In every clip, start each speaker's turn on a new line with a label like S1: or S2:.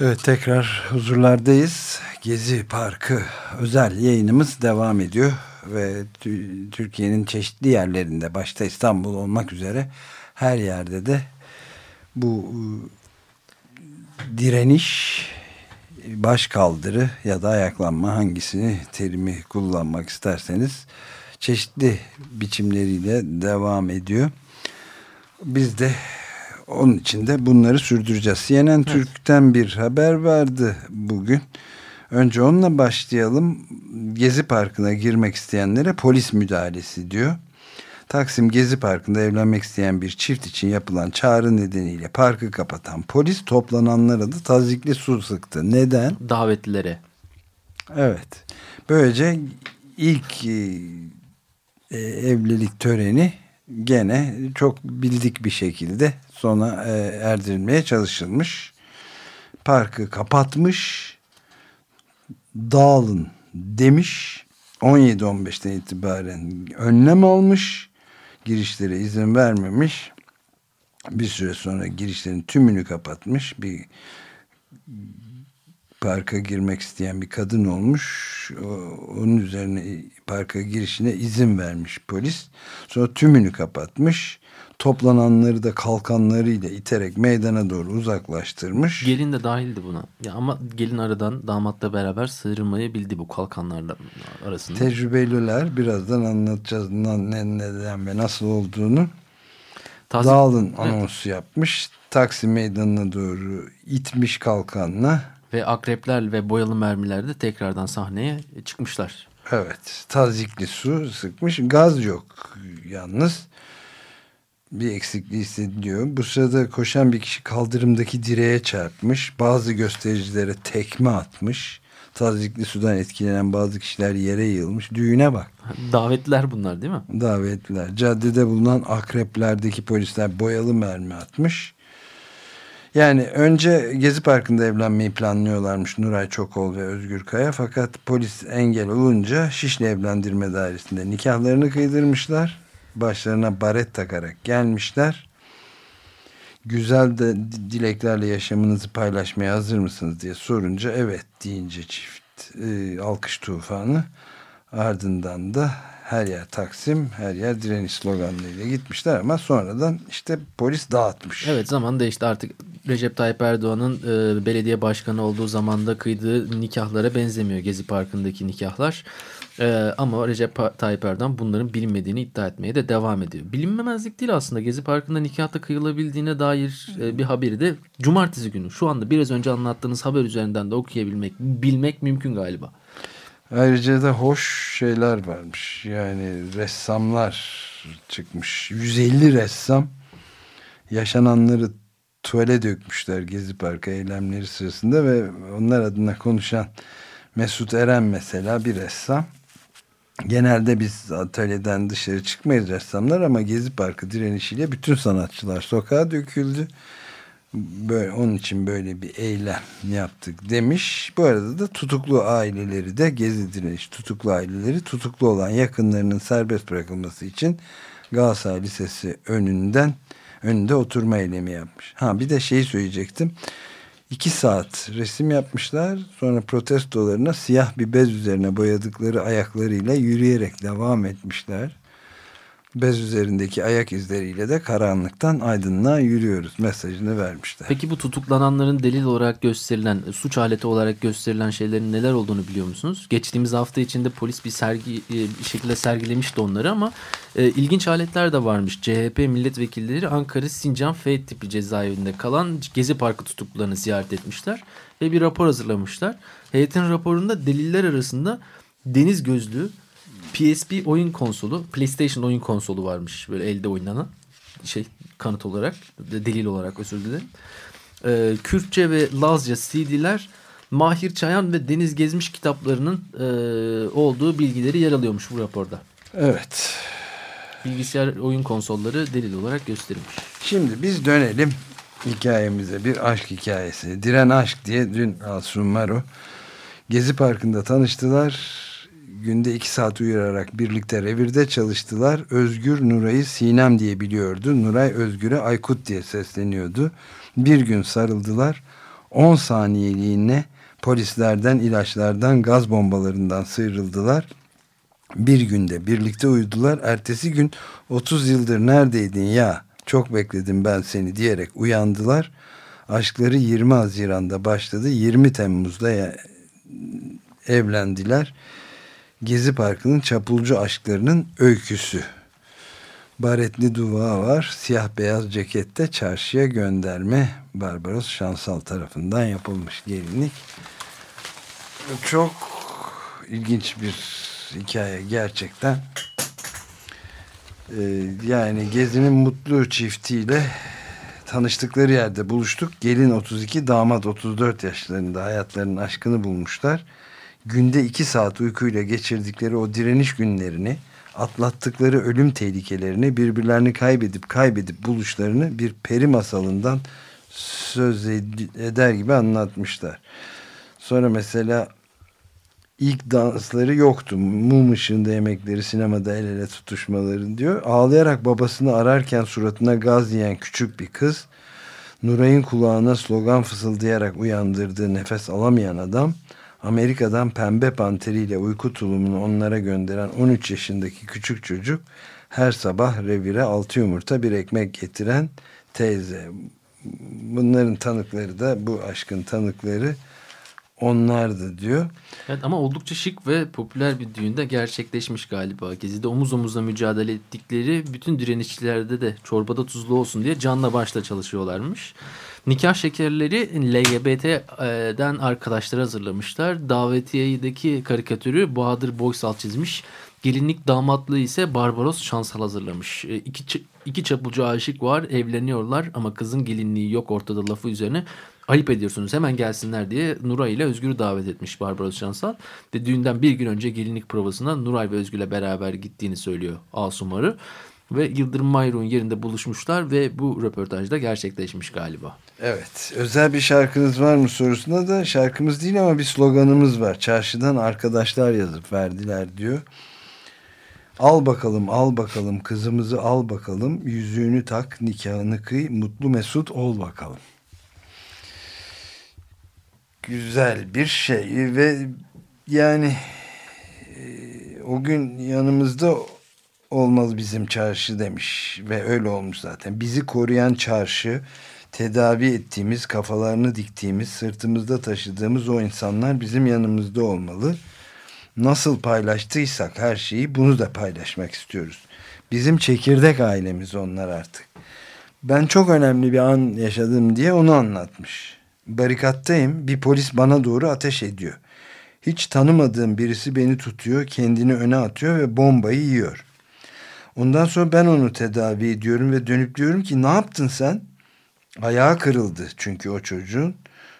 S1: Evet tekrar huzurlardayız. Gezi Parkı özel yayınımız devam ediyor ve Türkiye'nin çeşitli yerlerinde başta İstanbul olmak üzere her yerde de bu ıı, direniş baş kaldırı ya da ayaklanma hangisini terimi kullanmak isterseniz çeşitli biçimleriyle devam ediyor. Biz de onun için de bunları sürdüreceğiz. CNN evet. Türk'ten bir haber vardı bugün. Önce onunla başlayalım. Gezi Parkı'na girmek isteyenlere polis müdahalesi diyor. Taksim Gezi Parkı'nda evlenmek isteyen bir çift için yapılan çağrı nedeniyle parkı kapatan polis toplananlara da tazikli su sıktı. Neden?
S2: Davetlilere.
S1: Evet. Böylece ilk e, e evlilik töreni gene çok bildik bir şekilde sona e, erdirilmeye çalışılmış. Parkı kapatmış. Dağılın demiş. 17-15'ten itibaren önlem almış. Girişlere izin vermemiş. Bir süre sonra girişlerin tümünü kapatmış. Bir parka girmek isteyen bir kadın olmuş. Onun üzerine parka girişine izin vermiş polis. Sonra tümünü kapatmış. Toplananları da kalkanlarıyla iterek meydana doğru uzaklaştırmış.
S2: Gelin de dahildi buna. Ya ama gelin aradan damatla beraber sıyrılmayı bildi bu kalkanlarla arasında.
S1: Tecrübeliler birazdan anlatacağız ne, neden ve nasıl olduğunu. Taze, Dağılın anonsu evet. yapmış. Taksim meydanına doğru itmiş kalkanla.
S2: Ve akrepler ve boyalı mermiler de tekrardan sahneye çıkmışlar.
S1: Evet. Tazikli su sıkmış. Gaz yok yalnız bir eksikliği hissediliyor. Bu sırada koşan bir kişi kaldırımdaki direğe çarpmış. Bazı göstericilere tekme atmış. Tazikli sudan etkilenen bazı kişiler yere yığılmış. Düğüne bak.
S2: Davetliler bunlar değil mi?
S1: Davetliler. Caddede bulunan akreplerdeki polisler boyalı mermi atmış. Yani önce Gezi Parkı'nda evlenmeyi planlıyorlarmış Nuray Çokol ve Özgür Kaya. Fakat polis engel olunca Şişli Evlendirme Dairesi'nde nikahlarını kıydırmışlar başlarına baret takarak gelmişler. Güzel de dileklerle yaşamınızı paylaşmaya hazır mısınız diye sorunca evet deyince çift e, alkış tufanı ardından da her yer Taksim, her yer direniş sloganlarıyla gitmişler ama sonradan işte polis dağıtmış.
S2: Evet zaman değişti artık Recep Tayyip Erdoğan'ın e, belediye başkanı olduğu zamanda kıydığı nikahlara benzemiyor Gezi Parkı'ndaki nikahlar. Ee, ama Recep Tayyip Erdoğan bunların bilinmediğini iddia etmeye de devam ediyor. Bilinmemezlik değil aslında. Gezi Parkı'nda nikahta kıyılabildiğine dair e, bir haberi de cumartesi günü. Şu anda biraz önce anlattığınız haber üzerinden de okuyabilmek, bilmek mümkün galiba.
S1: Ayrıca da hoş şeyler varmış. Yani ressamlar çıkmış. 150 ressam yaşananları tuvale dökmüşler Gezi Parkı eylemleri sırasında ve onlar adına konuşan Mesut Eren mesela bir ressam Genelde biz atölyeden dışarı çıkmayız ressamlar ama Gezi Parkı direnişiyle bütün sanatçılar sokağa döküldü. Böyle, onun için böyle bir eylem yaptık demiş. Bu arada da tutuklu aileleri de Gezi direniş tutuklu aileleri tutuklu olan yakınlarının serbest bırakılması için Galatasaray Lisesi önünden önünde oturma eylemi yapmış. Ha bir de şeyi söyleyecektim. İki saat resim yapmışlar. Sonra protestolarına siyah bir bez üzerine boyadıkları ayaklarıyla yürüyerek devam etmişler bez üzerindeki ayak izleriyle de karanlıktan aydınlığa yürüyoruz mesajını vermişler.
S2: Peki bu tutuklananların delil olarak gösterilen, suç aleti olarak gösterilen şeylerin neler olduğunu biliyor musunuz? Geçtiğimiz hafta içinde polis bir sergi e, bir şekilde sergilemişti onları ama e, ilginç aletler de varmış. CHP milletvekilleri Ankara Sincan F tipi cezaevinde kalan Gezi Parkı tutuklularını ziyaret etmişler ve bir rapor hazırlamışlar. Heyetin raporunda deliller arasında deniz gözlü PSP oyun konsolu, PlayStation oyun konsolu varmış böyle elde oynanan şey kanıt olarak, delil olarak özür dilerim. Ee, Kürtçe ve Lazca CD'ler Mahir Çayan ve Deniz Gezmiş kitaplarının e, olduğu bilgileri yer alıyormuş bu raporda.
S1: Evet.
S2: Bilgisayar oyun konsolları delil olarak gösterilmiş.
S1: Şimdi biz dönelim hikayemize. Bir aşk hikayesi. Diren Aşk diye dün Asun Maro Gezi Parkı'nda tanıştılar. Günde iki saat uyurarak birlikte revirde çalıştılar. Özgür Nuray'ı Sinem diye biliyordu. Nuray Özgür'e Aykut diye sesleniyordu. Bir gün sarıldılar. 10 saniyeliğine polislerden, ilaçlardan, gaz bombalarından sıyrıldılar. Bir günde birlikte uyudular. Ertesi gün 30 yıldır neredeydin ya çok bekledim ben seni diyerek uyandılar. Aşkları 20 Haziran'da başladı. 20 Temmuz'da evlendiler. Gezi Parkı'nın çapulcu aşklarının öyküsü. Baretli duva var. Siyah beyaz cekette çarşıya gönderme Barbaros Şansal tarafından yapılmış gelinlik. Çok ilginç bir hikaye gerçekten. Ee, yani Gezi'nin mutlu çiftiyle tanıştıkları yerde buluştuk. Gelin 32, damat 34 yaşlarında hayatlarının aşkını bulmuşlar. Günde 2 saat uykuyla geçirdikleri o direniş günlerini, atlattıkları ölüm tehlikelerini, birbirlerini kaybedip kaybedip buluşlarını bir peri masalından söz eder gibi anlatmışlar. Sonra mesela ilk dansları yoktu. Mum ışığında yemekleri, sinemada el ele tutuşmaları diyor. Ağlayarak babasını ararken suratına gaz yiyen küçük bir kız, Nuray'ın kulağına slogan fısıldayarak uyandırdığı nefes alamayan adam, Amerika'dan pembe panteriyle uyku tulumunu onlara gönderen 13 yaşındaki küçük çocuk, her sabah revire altı yumurta bir ekmek getiren teyze. Bunların tanıkları da bu aşkın tanıkları onlardı diyor.
S2: Evet ama oldukça şık ve popüler bir düğünde gerçekleşmiş galiba. Gezi'de omuz omuzla mücadele ettikleri bütün direnişçilerde de çorbada tuzlu olsun diye canla başla çalışıyorlarmış. Nikah şekerleri LGBT'den arkadaşlar hazırlamışlar. Davetiyedeki karikatürü Bahadır Boysal çizmiş. Gelinlik damatlığı ise Barbaros Şansal hazırlamış. İki, iki çapulcu aşık var evleniyorlar ama kızın gelinliği yok ortada lafı üzerine ayıp ediyorsunuz hemen gelsinler diye Nuray ile Özgür'ü davet etmiş Barbaros Şansal. Ve düğünden bir gün önce gelinlik provasına Nuray ve Özgür'le beraber gittiğini söylüyor Asumar'ı. Ve Yıldırım Mayru'nun yerinde buluşmuşlar ve bu röportajda gerçekleşmiş galiba.
S1: Evet. Özel bir şarkınız var mı sorusuna da şarkımız değil ama bir sloganımız var. Çarşıdan arkadaşlar yazıp verdiler diyor. Al bakalım al bakalım kızımızı al bakalım yüzüğünü tak nikahını kıy mutlu mesut ol bakalım. Güzel bir şey ve yani e, o gün yanımızda olmaz bizim çarşı demiş ve öyle olmuş zaten. Bizi koruyan çarşı tedavi ettiğimiz, kafalarını diktiğimiz, sırtımızda taşıdığımız o insanlar bizim yanımızda olmalı. Nasıl paylaştıysak her şeyi bunu da paylaşmak istiyoruz. Bizim çekirdek ailemiz onlar artık. Ben çok önemli bir an yaşadım diye onu anlatmış. Barikattayım, bir polis bana doğru ateş ediyor. Hiç tanımadığım birisi beni tutuyor, kendini öne atıyor ve bombayı yiyor. Ondan sonra ben onu tedavi ediyorum ve dönüp diyorum ki ne yaptın sen? Ayağı kırıldı çünkü o çocuğun.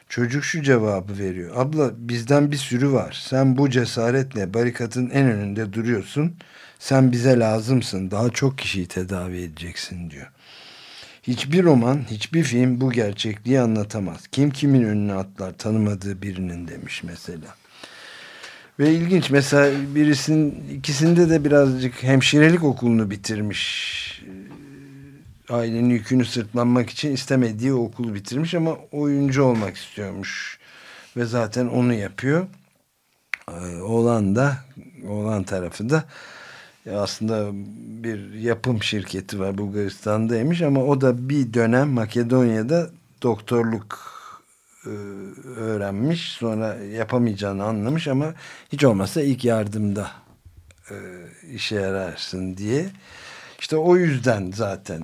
S1: Çocuk şu cevabı veriyor. Abla bizden bir sürü var. Sen bu cesaretle barikatın en önünde duruyorsun. Sen bize lazımsın. Daha çok kişiyi tedavi edeceksin diyor. Hiçbir roman, hiçbir film bu gerçekliği anlatamaz. Kim kimin önüne atlar tanımadığı birinin demiş mesela. Ve ilginç mesela birisinin ikisinde de birazcık hemşirelik okulunu bitirmiş. Ailenin yükünü sırtlanmak için istemediği okulu bitirmiş ama oyuncu olmak istiyormuş. Ve zaten onu yapıyor. Oğlan da, oğlan tarafı da aslında bir yapım şirketi var Bulgaristan'daymış ama o da bir dönem Makedonya'da doktorluk öğrenmiş. Sonra yapamayacağını anlamış ama hiç olmazsa ilk yardımda işe yararsın diye. İşte o yüzden zaten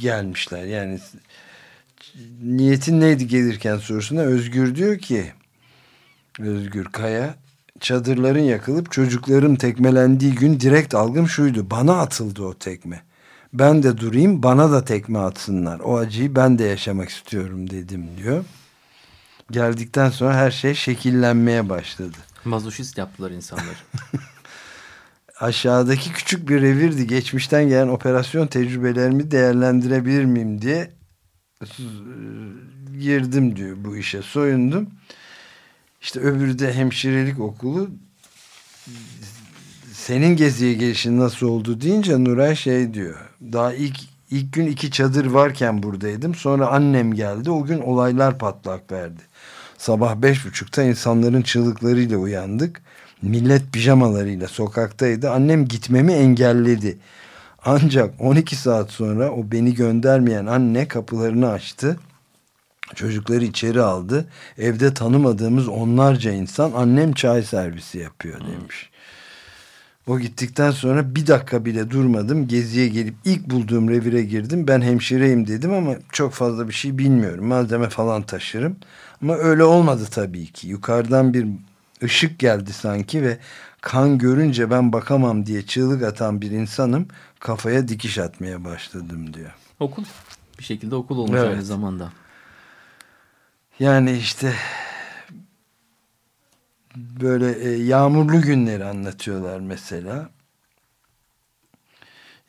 S1: gelmişler. Yani niyetin neydi gelirken sorusuna Özgür diyor ki Özgür Kaya çadırların yakılıp çocukların tekmelendiği gün direkt algım şuydu. Bana atıldı o tekme. Ben de durayım bana da tekme atsınlar. O acıyı ben de yaşamak istiyorum dedim diyor. Geldikten sonra her şey şekillenmeye başladı.
S2: Mazoşist yaptılar insanları.
S1: Aşağıdaki küçük bir revirdi. Geçmişten gelen operasyon tecrübelerimi değerlendirebilir miyim diye girdim diyor bu işe soyundum. İşte öbürü de hemşirelik okulu senin geziye gelişin nasıl oldu deyince Nuray şey diyor. Daha ilk ilk gün iki çadır varken buradaydım. Sonra annem geldi. O gün olaylar patlak verdi. Sabah beş buçukta insanların çığlıklarıyla uyandık. Millet pijamalarıyla sokaktaydı. Annem gitmemi engelledi. Ancak 12 saat sonra o beni göndermeyen anne kapılarını açtı. Çocukları içeri aldı. Evde tanımadığımız onlarca insan annem çay servisi yapıyor demiş. O gittikten sonra bir dakika bile durmadım. Geziye gelip ilk bulduğum revire girdim. Ben hemşireyim dedim ama çok fazla bir şey bilmiyorum. Malzeme falan taşırım. Ama öyle olmadı tabii ki. Yukarıdan bir ışık geldi sanki ve kan görünce ben bakamam diye çığlık atan bir insanım. Kafaya dikiş atmaya başladım diyor.
S2: Okul. Bir şekilde okul olmuş
S1: Evet.
S2: aynı zamanda.
S1: Yani işte böyle e, yağmurlu günleri anlatıyorlar mesela.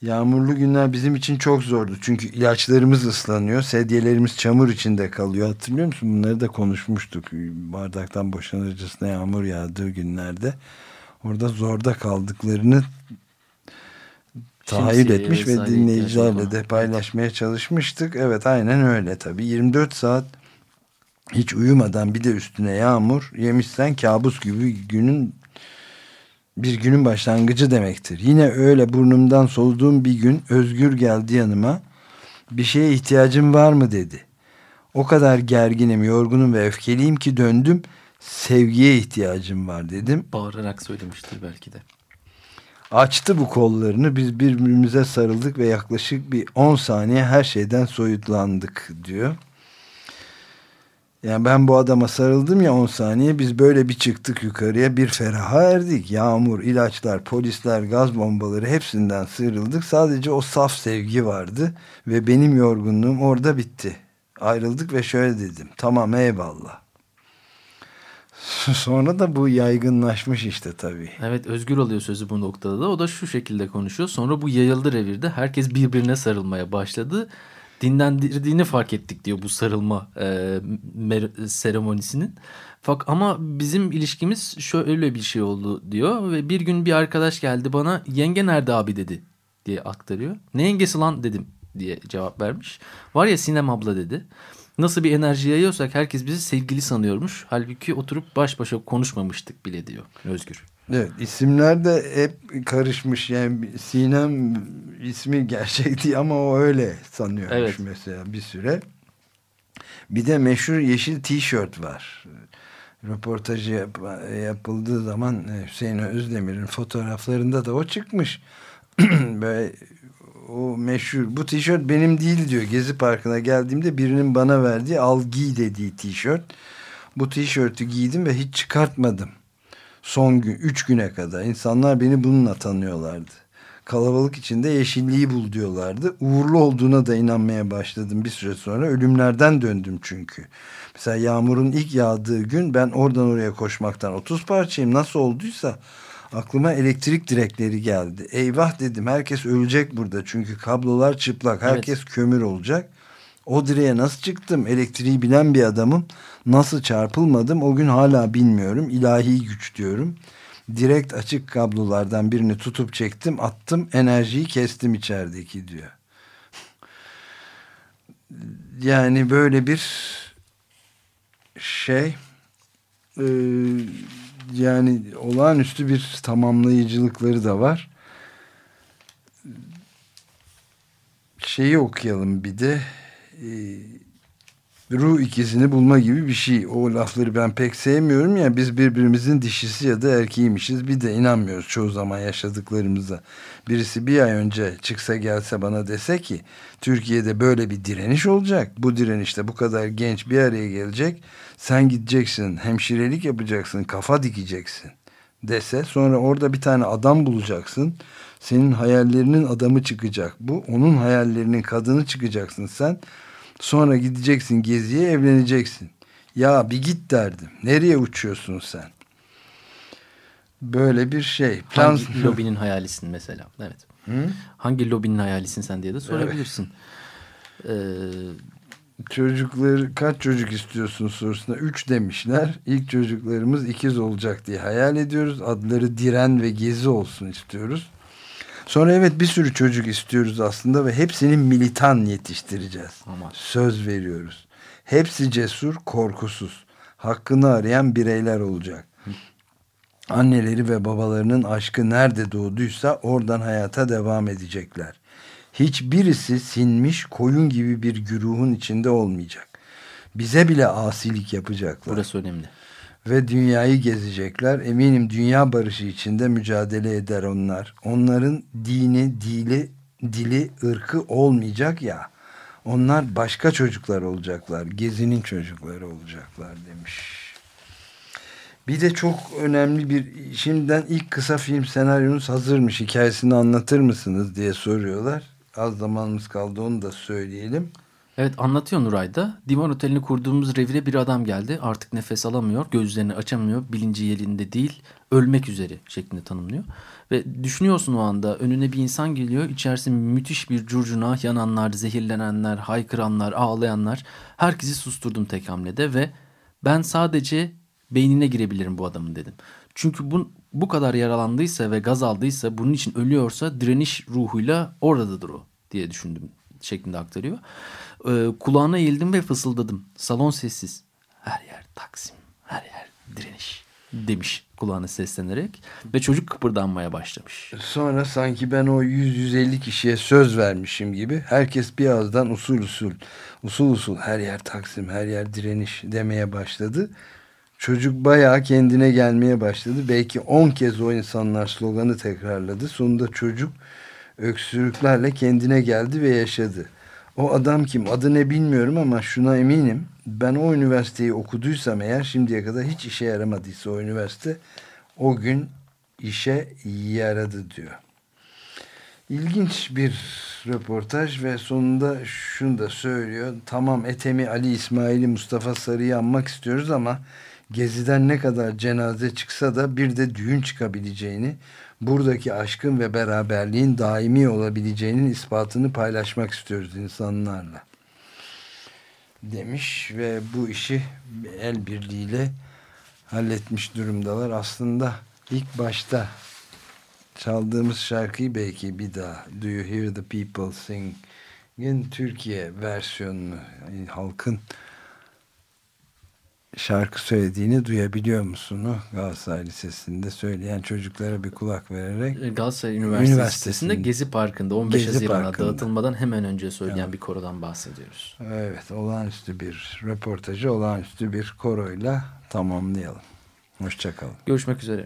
S1: Yağmurlu günler bizim için çok zordu. Çünkü ilaçlarımız ıslanıyor. Sedyelerimiz çamur içinde kalıyor. Hatırlıyor musun? Bunları da konuşmuştuk. Bardaktan boşanırcasına yağmur yağdığı günlerde. Orada zorda kaldıklarını tahayyül etmiş ve dinleyicilerle de paylaşmaya çalışmıştık. Evet aynen öyle tabii. 24 saat hiç uyumadan bir de üstüne yağmur yemişsen kabus gibi günün bir günün başlangıcı demektir. Yine öyle burnumdan soluduğum bir gün Özgür geldi yanıma. Bir şeye ihtiyacım var mı dedi. O kadar gerginim, yorgunum ve öfkeliyim ki döndüm. Sevgiye ihtiyacım var dedim.
S2: Bağırarak söylemiştir belki de.
S1: Açtı bu kollarını. Biz birbirimize sarıldık ve yaklaşık bir 10 saniye her şeyden soyutlandık diyor. Yani ben bu adama sarıldım ya 10 saniye biz böyle bir çıktık yukarıya bir feraha erdik. Yağmur, ilaçlar, polisler, gaz bombaları hepsinden sıyrıldık. Sadece o saf sevgi vardı ve benim yorgunluğum orada bitti. Ayrıldık ve şöyle dedim. Tamam eyvallah. Sonra da bu yaygınlaşmış işte tabii.
S2: Evet Özgür alıyor sözü bu noktada da. O da şu şekilde konuşuyor. Sonra bu yayıldı revirde. Herkes birbirine sarılmaya başladı. Dinlendirdiğini fark ettik diyor bu sarılma e, seremonisinin. Fak ama bizim ilişkimiz şöyle bir şey oldu diyor. Ve bir gün bir arkadaş geldi bana yenge nerede abi dedi diye aktarıyor. Ne yengesi lan dedim diye cevap vermiş. Var ya Sinem abla dedi. Nasıl bir enerji yayıyorsak herkes bizi sevgili sanıyormuş. Halbuki oturup baş başa konuşmamıştık bile diyor Özgür.
S1: Evet isimler de hep karışmış yani Sinem ismi gerçek değil ama o öyle sanıyormuş
S2: Evet.
S1: mesela bir süre. Bir de meşhur yeşil tişört var. Röportajı yap- yapıldığı zaman e, Hüseyin Özdemir'in fotoğraflarında da o çıkmış. Böyle o meşhur bu tişört benim değil diyor. Gezi Parkı'na geldiğimde birinin bana verdiği al giy dediği tişört. Bu tişörtü giydim ve hiç çıkartmadım son gün, üç güne kadar insanlar beni bununla tanıyorlardı. Kalabalık içinde yeşilliği bul diyorlardı. Uğurlu olduğuna da inanmaya başladım bir süre sonra. Ölümlerden döndüm çünkü. Mesela yağmurun ilk yağdığı gün ben oradan oraya koşmaktan 30 parçayım. Nasıl olduysa aklıma elektrik direkleri geldi. Eyvah dedim herkes ölecek burada. Çünkü kablolar çıplak. Herkes kömür olacak. O direğe nasıl çıktım? Elektriği bilen bir adamım. Nasıl çarpılmadım? O gün hala bilmiyorum. İlahi güç diyorum. Direkt açık kablolardan birini tutup çektim, attım, enerjiyi kestim içerideki diyor. Yani böyle bir şey e, yani olağanüstü bir tamamlayıcılıkları da var. Şeyi okuyalım bir de e, ruh ikizini bulma gibi bir şey. O lafları ben pek sevmiyorum ya biz birbirimizin dişisi ya da erkeğiymişiz. Bir de inanmıyoruz çoğu zaman yaşadıklarımıza. Birisi bir ay önce çıksa gelse bana dese ki Türkiye'de böyle bir direniş olacak. Bu direnişte bu kadar genç bir araya gelecek. Sen gideceksin hemşirelik yapacaksın kafa dikeceksin. dese sonra orada bir tane adam bulacaksın. Senin hayallerinin adamı çıkacak bu. Onun hayallerinin kadını çıkacaksın sen. Sonra gideceksin geziye evleneceksin. Ya bir git derdim. Nereye uçuyorsun sen? Böyle bir şey.
S2: Hangi lobinin hayalisin mesela? Evet. Hı? Hangi lobinin hayalisin sen diye de sorabilirsin. Evet.
S1: Ee, Çocukları kaç çocuk istiyorsun sorusuna üç demişler. İlk çocuklarımız ikiz olacak diye hayal ediyoruz. Adları Diren ve Gezi olsun istiyoruz. Sonra evet bir sürü çocuk istiyoruz aslında ve hepsini militan yetiştireceğiz.
S2: Aman.
S1: Söz veriyoruz. Hepsi cesur, korkusuz. Hakkını arayan bireyler olacak. Anneleri ve babalarının aşkı nerede doğduysa oradan hayata devam edecekler. Hiçbirisi sinmiş koyun gibi bir güruhun içinde olmayacak. Bize bile asilik yapacaklar.
S2: Burası önemli.
S1: Ve dünyayı gezecekler. Eminim dünya barışı içinde mücadele eder onlar. Onların dini, dili, dili, ırkı olmayacak ya. Onlar başka çocuklar olacaklar. Gezinin çocukları olacaklar demiş. Bir de çok önemli bir şimdiden ilk kısa film senaryonuz hazırmış hikayesini anlatır mısınız diye soruyorlar. Az zamanımız kaldı onu da söyleyelim.
S2: Evet anlatıyor Nuray'da. Divan otelini kurduğumuz revire bir adam geldi. Artık nefes alamıyor, gözlerini açamıyor, bilinci yerinde değil, ölmek üzere şeklinde tanımlıyor. Ve düşünüyorsun o anda önüne bir insan geliyor. İçerisi müthiş bir curcuna, yananlar, zehirlenenler, haykıranlar, ağlayanlar. Herkesi susturdum tek hamlede ve ben sadece beynine girebilirim bu adamın dedim. Çünkü bu, bu kadar yaralandıysa ve gaz aldıysa bunun için ölüyorsa direniş ruhuyla oradadır o diye düşündüm şeklinde aktarıyor. Ee, kulağına eğildim ve fısıldadım. Salon sessiz. Her yer Taksim, her yer direniş demiş kulağına seslenerek ve çocuk kıpırdanmaya başlamış.
S1: Sonra sanki ben o 100-150 kişiye söz vermişim gibi herkes bir ağızdan usul usul usul usul her yer Taksim her yer direniş demeye başladı. Çocuk bayağı kendine gelmeye başladı. Belki 10 kez o insanlar sloganı tekrarladı. Sonunda çocuk öksürüklerle kendine geldi ve yaşadı. O adam kim? Adı ne bilmiyorum ama şuna eminim. Ben o üniversiteyi okuduysam eğer şimdiye kadar hiç işe yaramadıysa o üniversite o gün işe yaradı diyor. İlginç bir röportaj ve sonunda şunu da söylüyor. Tamam Etemi, Ali İsmail'i, Mustafa Sarı'yı anmak istiyoruz ama Gezi'den ne kadar cenaze çıksa da bir de düğün çıkabileceğini, buradaki aşkın ve beraberliğin daimi olabileceğinin ispatını paylaşmak istiyoruz insanlarla. Demiş ve bu işi el birliğiyle halletmiş durumdalar. Aslında ilk başta çaldığımız şarkıyı belki bir daha Do You Hear The People Sing'in Türkiye versiyonunu halkın şarkı söylediğini duyabiliyor musun? Galatasaray Lisesi'nde söyleyen çocuklara bir kulak vererek.
S2: E, Galatasaray Üniversitesi Üniversitesi'nde Gezi Parkı'nda 15 Gezi Haziran'a Parkı'nda. dağıtılmadan hemen önce söyleyen evet. bir korodan bahsediyoruz.
S1: Evet olağanüstü bir röportajı olağanüstü bir koroyla tamamlayalım. Hoşçakalın.
S2: Görüşmek üzere.